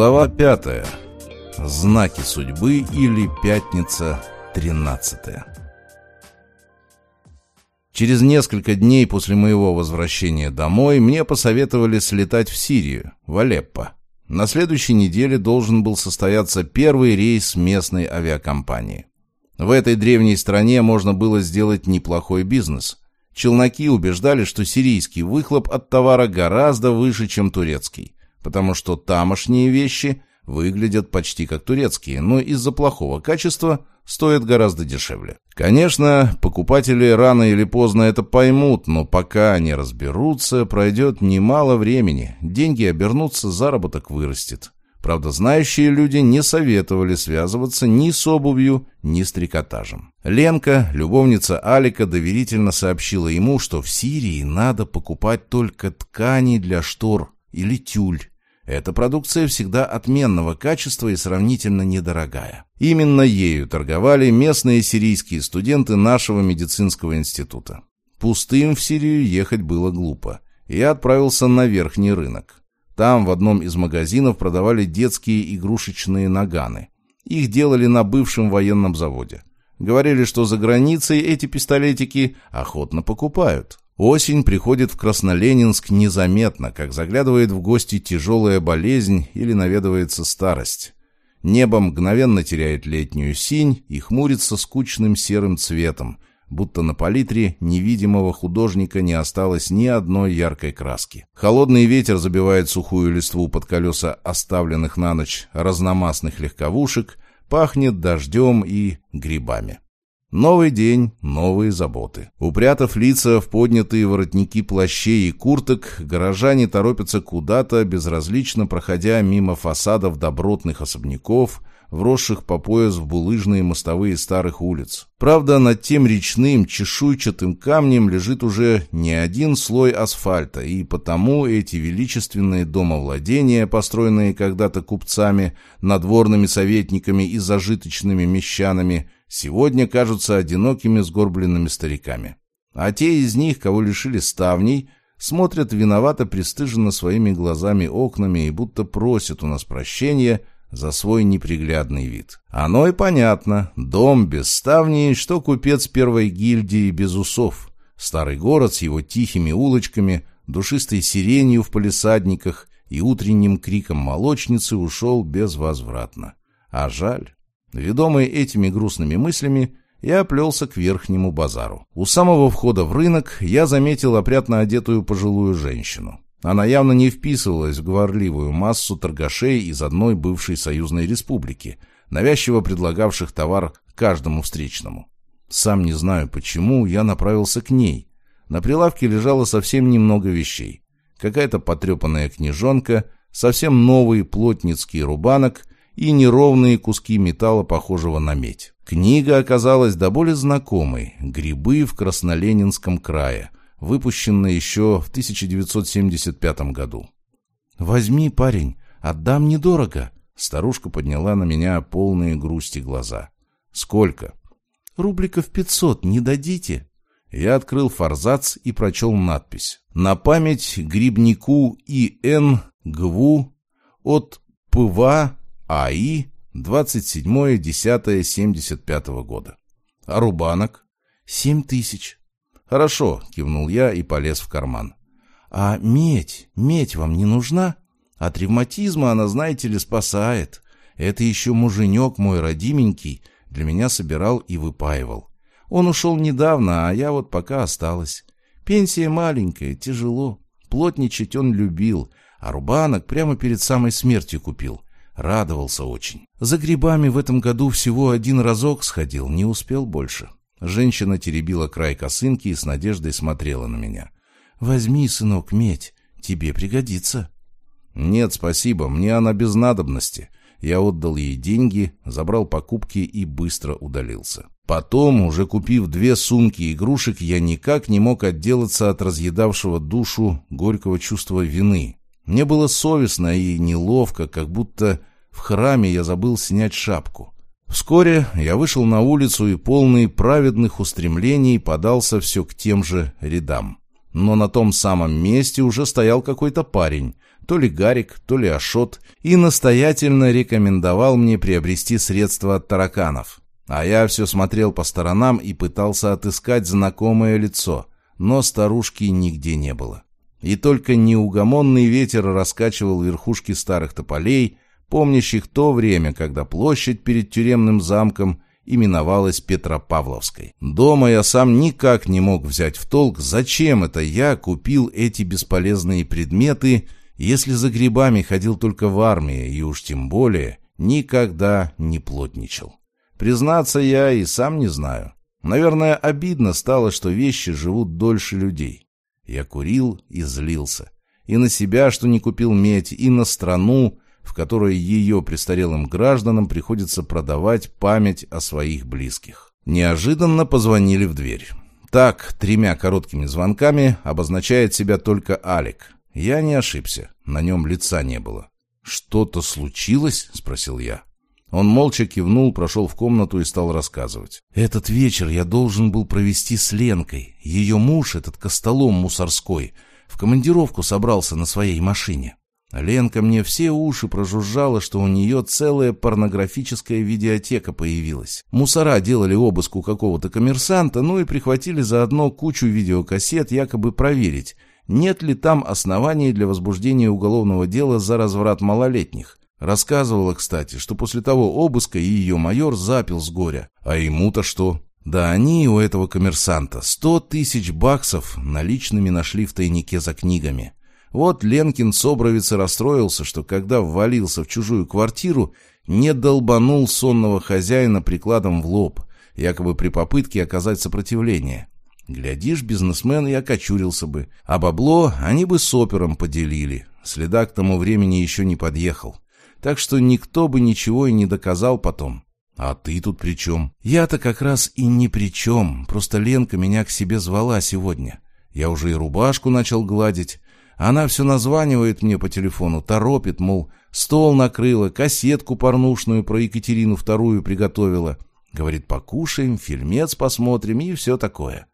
Глава пятая. Знаки судьбы или пятница тринадцатая. Через несколько дней после моего возвращения домой мне посоветовали слетать в Сирию, в Алеппо. На следующей неделе должен был состояться первый рейс местной авиакомпании. В этой древней стране можно было сделать неплохой бизнес. Челноки убеждали, что сирийский выхлоп от товара гораздо выше, чем турецкий, потому что тамошние вещи выглядят почти как турецкие, но из-за плохого качества стоят гораздо дешевле. Конечно, покупатели рано или поздно это поймут, но пока они разберутся, пройдет немало времени, деньги обернутся, заработок вырастет. Правда, знающие люди не советовали связываться ни с обувью, ни с трикотажем. Ленка, любовница Алика, доверительно сообщила ему, что в Сирии надо покупать только ткани для штор или тюль. Эта продукция всегда отменного качества и сравнительно недорогая. Именно ею торговали местные сирийские студенты нашего медицинского института. Пустым в Сирию ехать было глупо. Я отправился на верхний рынок. Там в одном из магазинов продавали детские игрушечные наганы. Их делали на бывшем военном заводе. Говорили, что за границей эти пистолетики охотно покупают. Осень приходит в Красноленинск незаметно, как заглядывает в гости тяжелая болезнь или наведывается старость. Небо мгновенно теряет летнюю синь и хмурится скучным серым цветом – будто на палитре невидимого художника не осталось ни одной яркой краски. Холодный ветер забивает сухую листву под колеса оставленных на ночь разномастных легковушек, пахнет дождем и грибами. Новый день, новые заботы. Упрятав лица в поднятые воротники плащей и курток, горожане торопятся куда-то, безразлично проходя мимо фасадов добротных особняков, вросших по пояс в булыжные мостовые старых улиц. Правда, над тем речным чешуйчатым камнем лежит уже не один слой асфальта, и потому эти величественные домовладения, построенные когда-то купцами, надворными советниками и зажиточными мещанами, сегодня кажутся одинокими сгорбленными стариками. А те из них, кого лишили ставней, смотрят виновато пристыженно своими глазами окнами и будто просят у нас прощения – за свой неприглядный вид. Оно и понятно. Дом без ставней, что купец первой гильдии без усов. Старый город с его тихими улочками, душистой сиренью в палисадниках и утренним криком молочницы ушел безвозвратно. А жаль. Ведомый этими грустными мыслями, я плелся к верхнему базару. У самого входа в рынок я заметил опрятно одетую пожилую женщину. Она явно не вписывалась в говорливую массу торгашей из одной бывшей союзной республики, навязчиво предлагавших товар каждому встречному. Сам не знаю почему, я направился к ней. На прилавке лежало совсем немного вещей. Какая-то потрепанная книжонка, совсем новый плотницкий рубанок и неровные куски металла, похожего на медь. Книга оказалась до боли знакомой «Грибы в Красноленинском крае», выпущенная еще в 1975 году. «Возьми, парень, отдам недорого». Старушка подняла на меня полные грусти глаза. «Сколько?» «Рубликов пятьсот, не дадите?» Я открыл форзац и прочел надпись. «На память грибнику И.Н. Гву от ПВА АИ 27.10.75 года». «А рубанок?» «Семь тысяч». «Хорошо», — кивнул я и полез в карман. «А медь, медь вам не нужна? От ревматизма она, знаете ли, спасает. Это еще муженек мой родименький для меня собирал и выпаивал. Он ушел недавно, а я вот пока осталась. Пенсия маленькая, тяжело. Плотничать он любил, а рубанок прямо перед самой смертью купил. Радовался очень. За грибами в этом году всего один разок сходил, не успел больше. Женщина теребила край косынки и с надеждой смотрела на меня. «Возьми, сынок, медь, тебе пригодится». «Нет, спасибо, мне она без надобности». Я отдал ей деньги, забрал покупки и быстро удалился. Потом, уже купив две сумки игрушек, я никак не мог отделаться от разъедавшего душу горького чувства вины. Мне было совестно и неловко, как будто в храме я забыл снять шапку. Вскоре я вышел на улицу и полный праведных устремлений подался все к тем же рядам. Но на том самом месте уже стоял какой-то парень, то ли Гарик, то ли Ашот, и настоятельно рекомендовал мне приобрести средства от тараканов. А я все смотрел по сторонам и пытался отыскать знакомое лицо, но старушки нигде не было. И только неугомонный ветер раскачивал верхушки старых тополей, помнящих то время, когда площадь перед тюремным замком именовалась Петропавловской. Дома я сам никак не мог взять в толк, зачем это я купил эти бесполезные предметы, если за грибами ходил только в армии и уж тем более никогда не плотничал. Признаться, я и сам не знаю. Наверное, обидно стало, что вещи живут дольше людей. Я курил и злился. И на себя, что не купил медь, и на страну, в которой ее престарелым гражданам приходится продавать память о своих близких. Неожиданно позвонили в дверь. Так, тремя короткими звонками обозначает себя только Алик. Я не ошибся, на нем лица не было. «Что-то случилось?» — спросил я. Он молча кивнул, прошел в комнату и стал рассказывать. «Этот вечер я должен был провести с Ленкой. Ее муж, этот костолом мусорской, в командировку собрался на своей машине. Ленка мне все уши прожужжала, что у нее целая порнографическая видеотека появилась. Мусора делали обыск у какого-то коммерсанта, ну и прихватили заодно кучу видеокассет, якобы проверить, нет ли там оснований для возбуждения уголовного дела за разврат малолетних. Рассказывала, кстати, что после того обыска ее майор запил с горя. А ему-то что? Да они у этого коммерсанта сто тысяч баксов наличными нашли в тайнике за книгами. Вот Ленкин Собровец и расстроился, что когда ввалился в чужую квартиру, не долбанул сонного хозяина прикладом в лоб, якобы при попытке оказать сопротивление. Глядишь, бизнесмен и окочурился бы, а бабло они бы с опером поделили. Следа к тому времени еще не подъехал. Так что никто бы ничего и не доказал потом. А ты тут при чем? Я-то как раз и ни при чем. Просто Ленка меня к себе звала сегодня. Я уже и рубашку начал гладить. Она все названивает мне по телефону, торопит, мол, стол накрыла, кассетку порнушную про Екатерину вторую приготовила. Говорит, покушаем, фильмец посмотрим и все такое.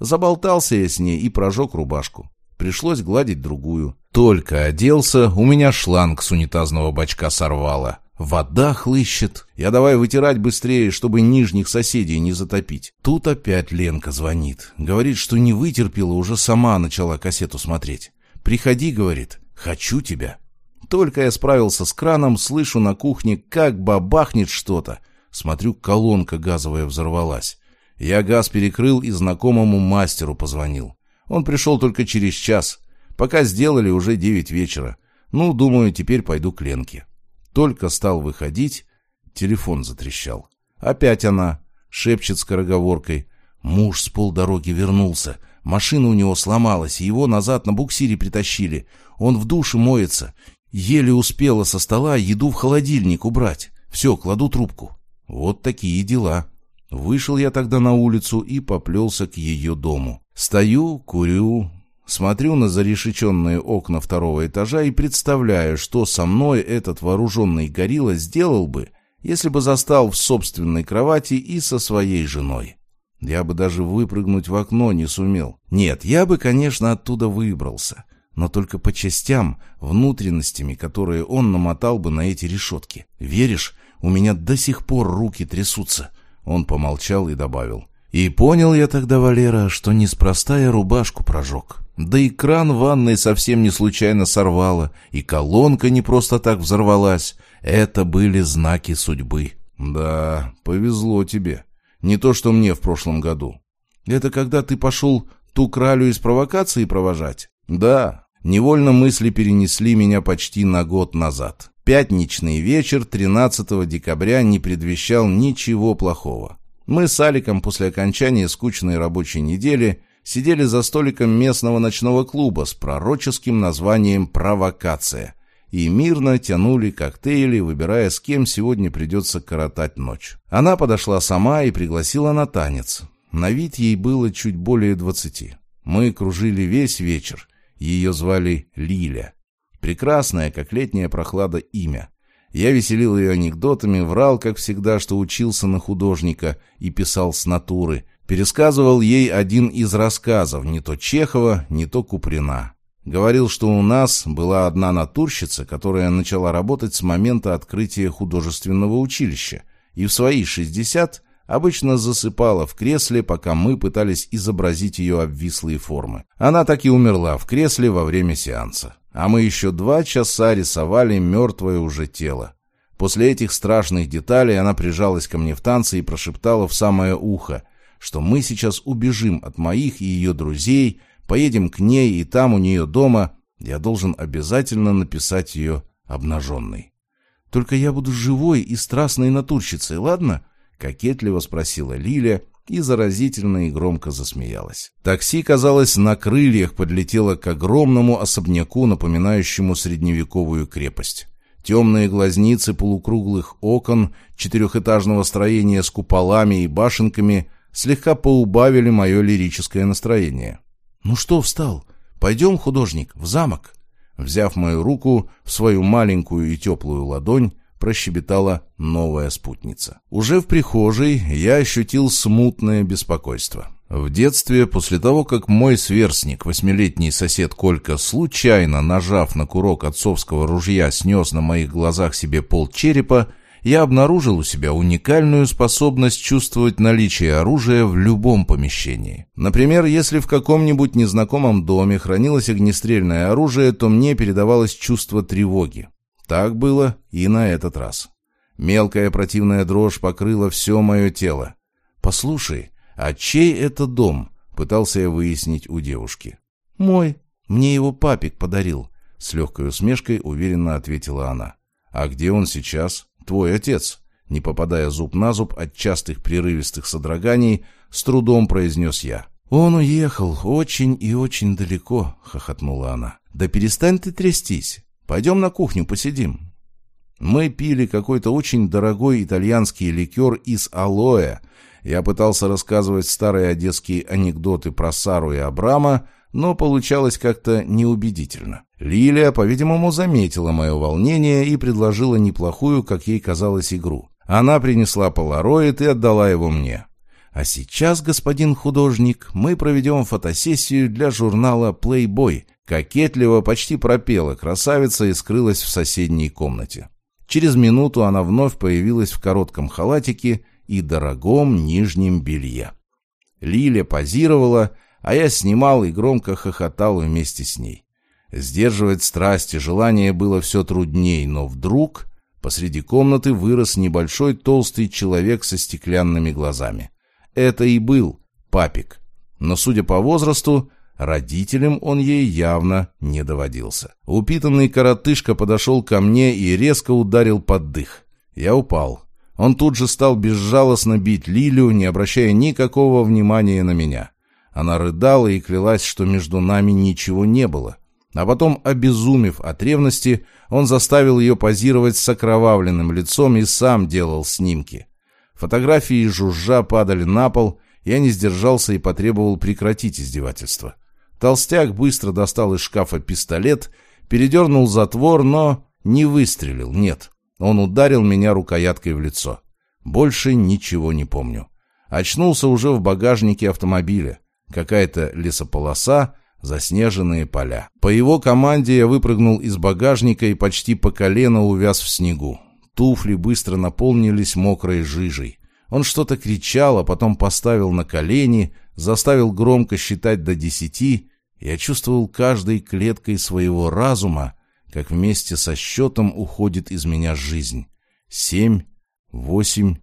Заболтался я с ней и прожег рубашку. Пришлось гладить другую. Только оделся, у меня шланг с унитазного бачка сорвало. Вода хлыщет. Я давай вытирать быстрее, чтобы нижних соседей не затопить. Тут опять Ленка звонит. Говорит, что не вытерпела, уже сама начала кассету смотреть. «Приходи», — говорит, — «хочу тебя». Только я справился с краном, слышу на кухне, как бабахнет что-то. Смотрю, колонка газовая взорвалась. Я газ перекрыл и знакомому мастеру позвонил. Он пришел только через час. Пока сделали уже девять вечера. Ну, думаю, теперь пойду к Ленке. Только стал выходить, телефон затрещал. Опять она, шепчет скороговоркой. Муж с полдороги вернулся. Машина у него сломалась, и его назад на буксире притащили. Он в душе моется. Еле успела со стола еду в холодильник убрать. Все, кладу трубку. Вот такие дела. Вышел я тогда на улицу и поплелся к ее дому. Стою, курю, смотрю на зарешеченные окна второго этажа и представляю, что со мной этот вооруженный горилла сделал бы, если бы застал в собственной кровати и со своей женой. Я бы даже выпрыгнуть в окно не сумел. Нет, я бы, конечно, оттуда выбрался, но только по частям, внутренностями, которые он намотал бы на эти решетки. Веришь, у меня до сих пор руки трясутся. Он помолчал и добавил. И понял я тогда, Валера, что неспроста я рубашку прожег. Да и кран в ванной совсем не случайно сорвало, и колонка не просто так взорвалась. Это были знаки судьбы. Да, повезло тебе. Не то, что мне в прошлом году. Это когда ты пошел ту кралю из провокации провожать? Да. Невольно мысли перенесли меня почти на год назад. Пятничный вечер 13 декабря не предвещал ничего плохого. Мы с Аликом после окончания скучной рабочей недели сидели за столиком местного ночного клуба с пророческим названием «Провокация» и мирно тянули коктейли, выбирая, с кем сегодня придется коротать ночь. Она подошла сама и пригласила на танец. На вид ей было чуть более двадцати. Мы кружили весь вечер. Ее звали Лиля. Прекрасное, как летняя прохлада, имя. Я веселил ее анекдотами, врал, как всегда, что учился на художника и писал с натуры. Пересказывал ей один из рассказов, не то Чехова, не то Куприна. Говорил, что у нас была одна натурщица, которая начала работать с момента открытия художественного училища, и в свои 60 обычно засыпала в кресле, пока мы пытались изобразить ее обвислые формы. Она так и умерла в кресле во время сеанса. А мы еще два часа рисовали мертвое уже тело. После этих страшных деталей она прижалась ко мне в танце и прошептала в самое ухо, что мы сейчас убежим от моих и ее друзей, поедем к ней, и там у нее дома я должен обязательно написать ее обнаженной. Только я буду живой и страстной натурщицей, ладно? Кокетливо спросила Лиля и заразительно и громко засмеялась. Такси, казалось, на крыльях подлетело к огромному особняку, напоминающему средневековую крепость. Темные глазницы полукруглых окон четырехэтажного строения с куполами и башенками слегка поубавили мое лирическое настроение. «Ну что встал? Пойдем, художник, в замок!» Взяв мою руку в свою маленькую и теплую ладонь, прощебетала новая спутница. Уже в прихожей я ощутил смутное беспокойство. В детстве, после того, как мой сверстник, восьмилетний сосед Колька, случайно, нажав на курок отцовского ружья, снес на моих глазах себе пол черепа, я обнаружил у себя уникальную способность чувствовать наличие оружия в любом помещении. Например, если в каком-нибудь незнакомом доме хранилось огнестрельное оружие, то мне передавалось чувство тревоги. Так было и на этот раз. Мелкая противная дрожь покрыла все мое тело. «Послушай, а чей это дом?» — пытался я выяснить у девушки. «Мой. Мне его папик подарил», — с легкой усмешкой уверенно ответила она. «А где он сейчас?» «Твой отец», — не попадая зуб на зуб от частых прерывистых содроганий, с трудом произнес я. «Он уехал очень и очень далеко», — хохотнула она. «Да перестань ты трястись. Пойдем на кухню посидим». Мы пили какой-то очень дорогой итальянский ликер из алоэ. Я пытался рассказывать старые одесские анекдоты про Сару и Абрама, но получалось как-то неубедительно. Лилия, по-видимому, заметила мое волнение и предложила неплохую, как ей казалось, игру. Она принесла полароид и отдала его мне. А сейчас, господин художник, мы проведем фотосессию для журнала Playboy, Кокетливо почти пропела красавица и скрылась в соседней комнате. Через минуту она вновь появилась в коротком халатике и дорогом нижнем белье. Лиля позировала, а я снимал и громко хохотал вместе с ней. Сдерживать страсть и желание было все трудней, но вдруг посреди комнаты вырос небольшой толстый человек со стеклянными глазами. Это и был папик. Но, судя по возрасту, Родителям он ей явно не доводился. Упитанный коротышка подошел ко мне и резко ударил под дых. Я упал. Он тут же стал безжалостно бить Лилю, не обращая никакого внимания на меня. Она рыдала и клялась, что между нами ничего не было. А потом, обезумев от ревности, он заставил ее позировать с окровавленным лицом и сам делал снимки. Фотографии жужжа падали на пол, я не сдержался и потребовал прекратить издевательство. Толстяк быстро достал из шкафа пистолет, передернул затвор, но не выстрелил, нет. Он ударил меня рукояткой в лицо. Больше ничего не помню. Очнулся уже в багажнике автомобиля. Какая-то лесополоса, заснеженные поля. По его команде я выпрыгнул из багажника и почти по колено увяз в снегу. Туфли быстро наполнились мокрой жижей. Он что-то кричал, а потом поставил на колени, заставил громко считать до десяти. Я чувствовал каждой клеткой своего разума, как вместе со счетом уходит из меня жизнь. Семь, восемь,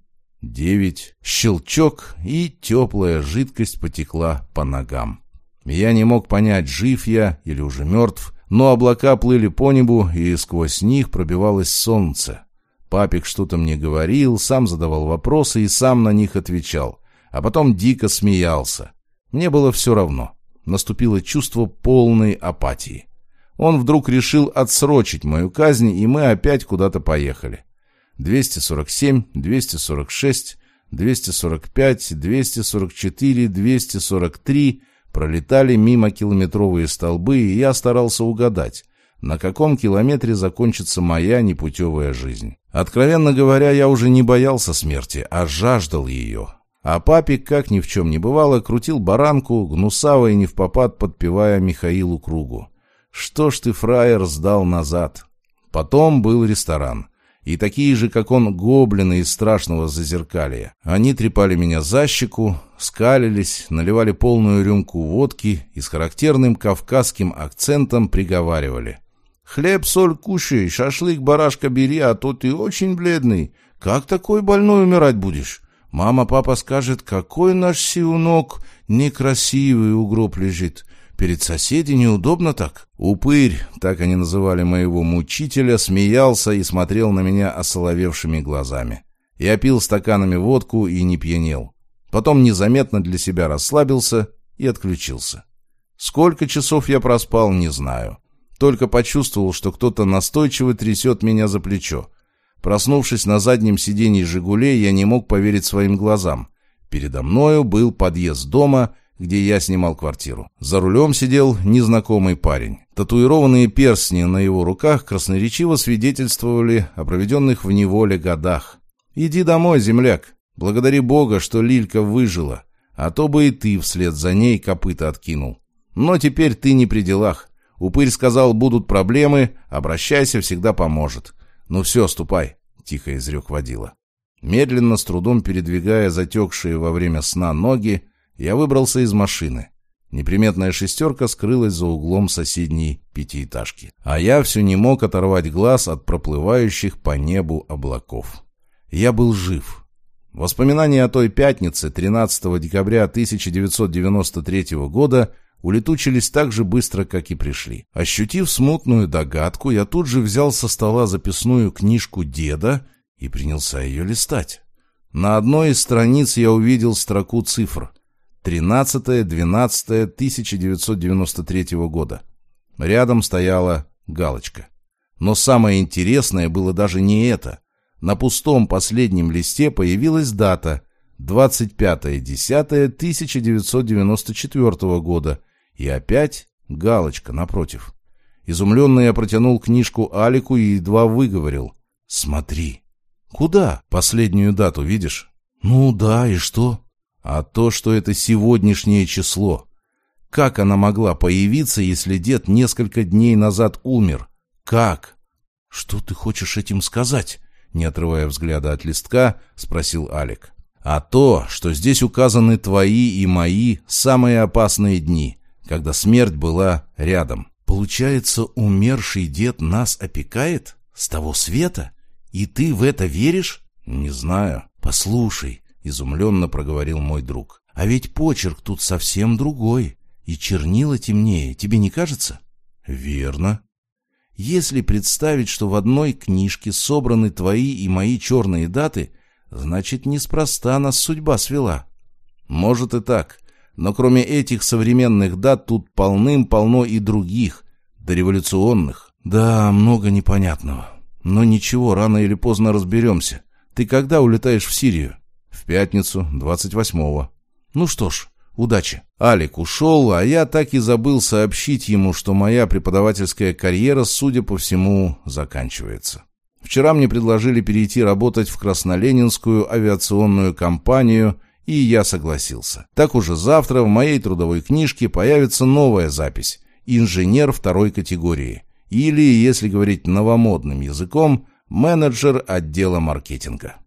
девять. Щелчок, и теплая жидкость потекла по ногам. Я не мог понять, жив я или уже мертв, но облака плыли по небу, и сквозь них пробивалось солнце. Папик что-то мне говорил, сам задавал вопросы и сам на них отвечал, а потом дико смеялся. Мне было все равно. Наступило чувство полной апатии. Он вдруг решил отсрочить мою казнь, и мы опять куда-то поехали. 247, 246, 245, 244, 243 пролетали мимо километровые столбы, и я старался угадать, на каком километре закончится моя непутевая жизнь. Откровенно говоря, я уже не боялся смерти, а жаждал ее. А папик, как ни в чем не бывало, крутил баранку, гнусаво и не в попад подпевая Михаилу Кругу. Что ж ты, фраер, сдал назад? Потом был ресторан. И такие же, как он, гоблины из страшного зазеркалья. Они трепали меня за щеку, скалились, наливали полную рюмку водки и с характерным кавказским акцентом приговаривали. «Хлеб, соль кушай, шашлык, барашка бери, а то ты очень бледный. Как такой больной умирать будешь? Мама, папа скажет, какой наш сиунок некрасивый у гроб лежит. Перед соседей неудобно так. Упырь, так они называли моего мучителя, смеялся и смотрел на меня осоловевшими глазами. Я пил стаканами водку и не пьянел. Потом незаметно для себя расслабился и отключился. Сколько часов я проспал, не знаю. Только почувствовал, что кто-то настойчиво трясет меня за плечо. Проснувшись на заднем сиденье «Жигулей», я не мог поверить своим глазам. Передо мною был подъезд дома, где я снимал квартиру. За рулем сидел незнакомый парень. Татуированные перстни на его руках красноречиво свидетельствовали о проведенных в неволе годах. «Иди домой, земляк. Благодари Бога, что Лилька выжила, а то бы и ты вслед за ней копыта откинул. Но теперь ты не при делах. Упырь сказал, будут проблемы, обращайся, всегда поможет. «Ну все, ступай», — тихо изрек водила. Медленно, с трудом передвигая затекшие во время сна ноги, я выбрался из машины. Неприметная шестерка скрылась за углом соседней пятиэтажки. А я все не мог оторвать глаз от проплывающих по небу облаков. Я был жив. Воспоминания о той пятнице, 13 декабря 1993 года, улетучились так же быстро, как и пришли. Ощутив смутную догадку, я тут же взял со стола записную книжку деда и принялся ее листать. На одной из страниц я увидел строку цифр 13-12-1993 года. Рядом стояла галочка. Но самое интересное было даже не это. На пустом последнем листе появилась дата 25.10.1994 года и опять галочка напротив. Изумленный я протянул книжку Алику и едва выговорил. «Смотри». «Куда? Последнюю дату видишь?» «Ну да, и что?» «А то, что это сегодняшнее число. Как она могла появиться, если дед несколько дней назад умер? Как?» «Что ты хочешь этим сказать?» Не отрывая взгляда от листка, спросил Алик. «А то, что здесь указаны твои и мои самые опасные дни когда смерть была рядом. Получается, умерший дед нас опекает? С того света? И ты в это веришь? Не знаю. Послушай, изумленно проговорил мой друг. А ведь почерк тут совсем другой. И чернила темнее, тебе не кажется? Верно. Если представить, что в одной книжке собраны твои и мои черные даты, значит, неспроста нас судьба свела. Может и так. Но кроме этих современных дат тут полным-полно и других, дореволюционных. Да, много непонятного. Но ничего, рано или поздно разберемся. Ты когда улетаешь в Сирию? В пятницу, 28-го. Ну что ж, удачи. Алик ушел, а я так и забыл сообщить ему, что моя преподавательская карьера, судя по всему, заканчивается. Вчера мне предложили перейти работать в Красноленинскую авиационную компанию и я согласился. Так уже завтра в моей трудовой книжке появится новая запись «Инженер второй категории» или, если говорить новомодным языком, менеджер отдела маркетинга.